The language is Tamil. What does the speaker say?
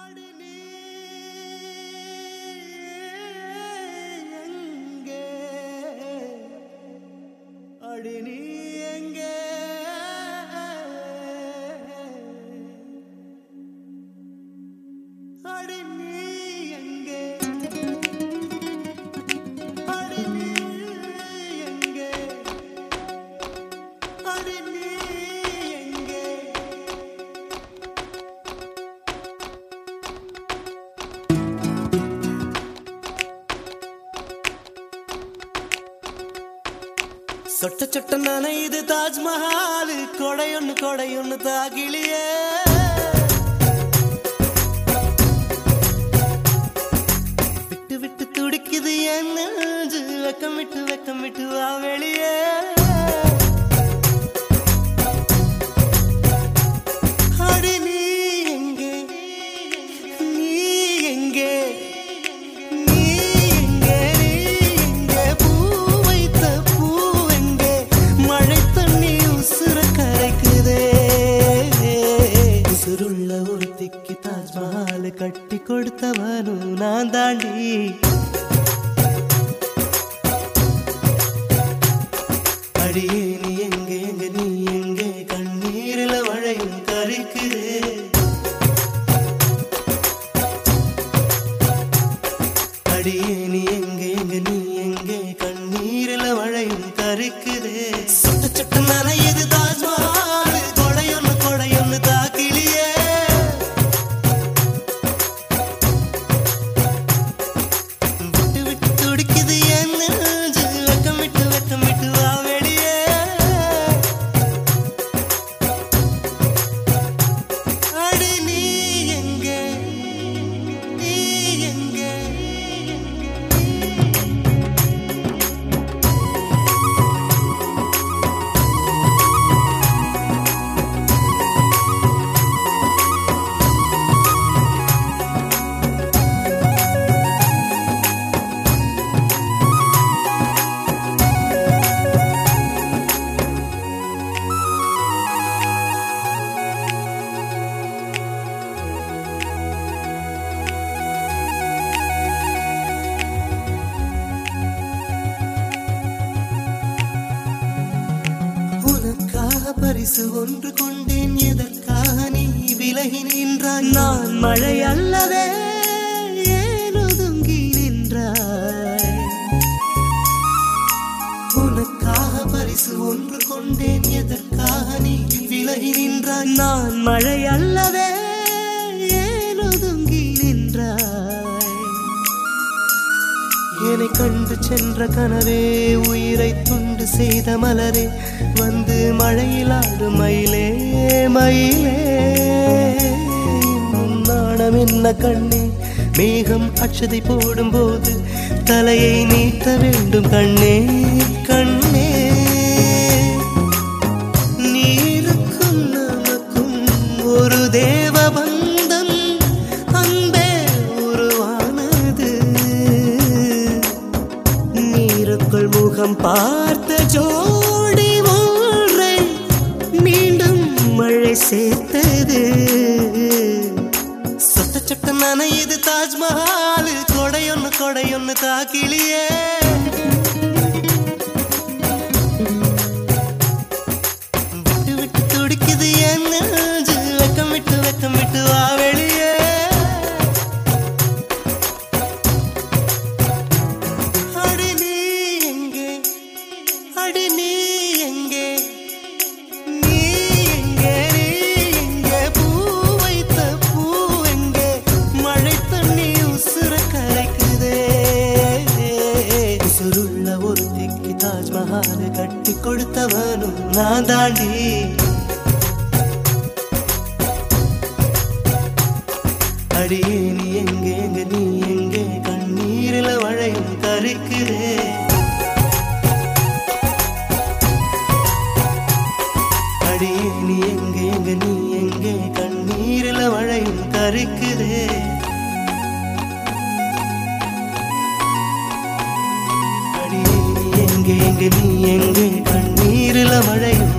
ಮಾಡಿನಿ சொட்ட சொட்ட நனையுது தாஜ்மஹால். கொடையொன்னு கொடையொன்னு தாகிலியே. விட்டு விட்டு துடிக்குது என் நெஞ்சு. வெக்கம் விட்டு வெக்கம் விட்டு கட்டி கொடுத்தவனும் நான் தாண்டி. அடியே நீ எங்கே? எங்க நீ எங்கே? கண்ணீரில் மழையும் கரிக்குதே அடியே நீ எங்க? பரிசு ஒன்று கொண்டேன். எதற்காக நீ விலகி நின்றாய்? நான் மழை அல்லவே ஏன் ஒதுங்கி நின்றாய்? உனக்காக பரிசு ஒன்று கொண்டேன். எதற்காக நீ விலகி நின்றாய்? நான் மழை அல்லவே ஏன் ஒதுங்கி நின்றாய்? என்னை கண்டு சென்ற கனவே உயிரை நாடு செய்த மலரே வந்து மழையிலாடு மயிலே மயிலே. நாணம் என்ன கண்ணே? மேகம் அச்சதை போடும்போது தலையை நீத்த வேண்டும் கண்ணே கண்ணே. நீருக்கும் நமக்கும் ஒரு தேவ பந்தம் அன்பே உருவானது. நீருக்குள் முகம் ஜோடி ஒன்றை மீண்டும் மழை சேர்த்தது. சொட்ட சொட்ட நனையுது தாஜ்மஹால். கொடையொன்னு கொடையொன்னு தாக்கிலியே ஒரு தாஜ்மஹால் கட்டி கொடுத்தவனும் நான் தாண்டி அடியே நீ எங்கே எங்க நீ எங்கே கண்ணீரில் மழையும் கருக்குதே அடியே நீ எங்கே எங்க நீ எங்கே கண்ணீரில் மழையும் கருக்குதே எங்கு நீ எங்கே கண்ணீரில மழையும்